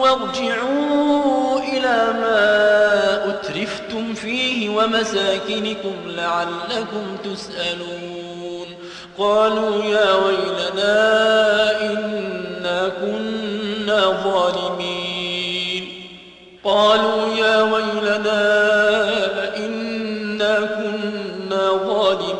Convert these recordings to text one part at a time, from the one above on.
وارجعوا إلى ما أترفتم فيه ومساكنكم لعلكم تسألون. قالوا يا ويلنا إنا كنا ظالمين. قالوا يا ويلنا إنا كنا ظالمين.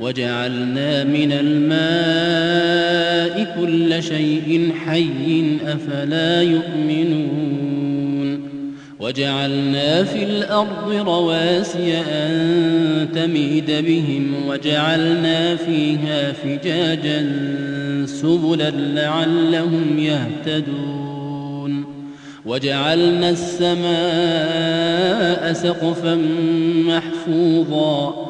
وجعلنا من الماء كل شيء حي أفلا يؤمنون وجعلنا في الأرض رواسي أن تميد بهم وجعلنا فيها فجاجا سبلا لعلهم يهتدون وجعلنا السماء سقفا محفوظا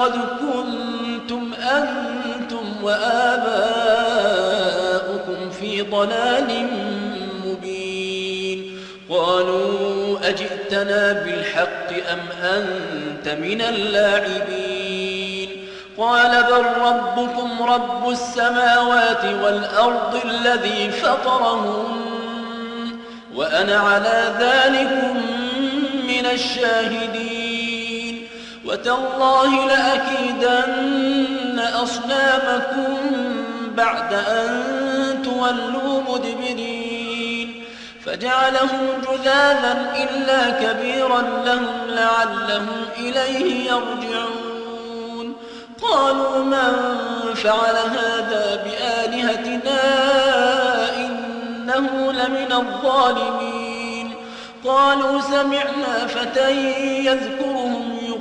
لقد كنتم أنتم وآباؤكم في ضلال مبين. قالوا أجئتنا بالحق أم أنت من اللاعبين؟ قال بل ربكم رب السماوات والأرض الذي فطرهم وأنا على ذلك من الشاهدين. وتالله لأكيدن أصنامكم بعد أن تولوا مدبرين. فجعلهم جذاذا إلا كبيرا لهم لعلهم إليه يرجعون. قالوا من فعل هذا بآلهتنا إنه لمن الظالمين. قالوا سمعنا فتى يذكرهم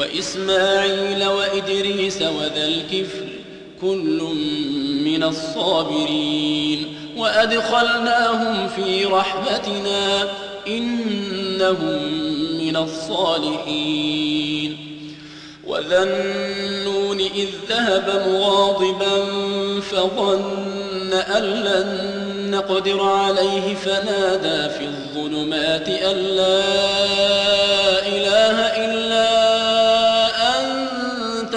وإسماعيل وإدريس وذا الكفر كل من الصابرين وأدخلناهم في رحمتنا إنهم من الصالحين وذا النون إذ ذهب مغاضبا فظن أن لن نقدر عليه فنادى في الظلمات أن لا إله إلا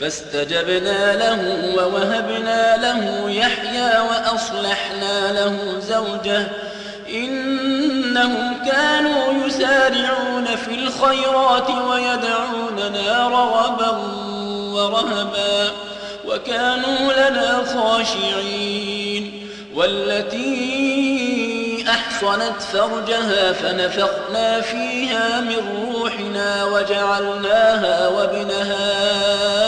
فاستجبنا له ووهبنا له يحيى وأصلحنا له زوجه. إنهم كانوا يسارعون في الخيرات ويدعوننا رغبا ورهبا وكانوا لنا خاشعين. والتي أحصنت فرجها فنفخنا فيها من روحنا وجعلناها وابنها.